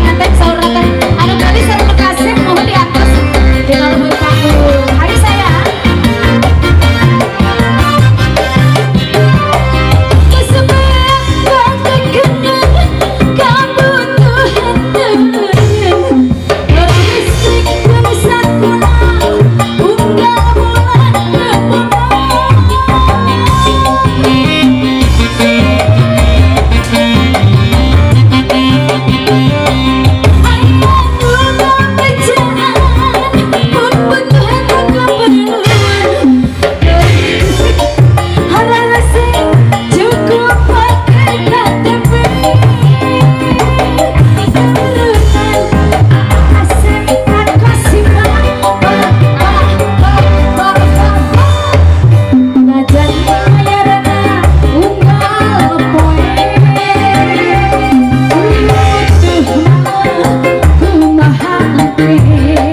and let's You.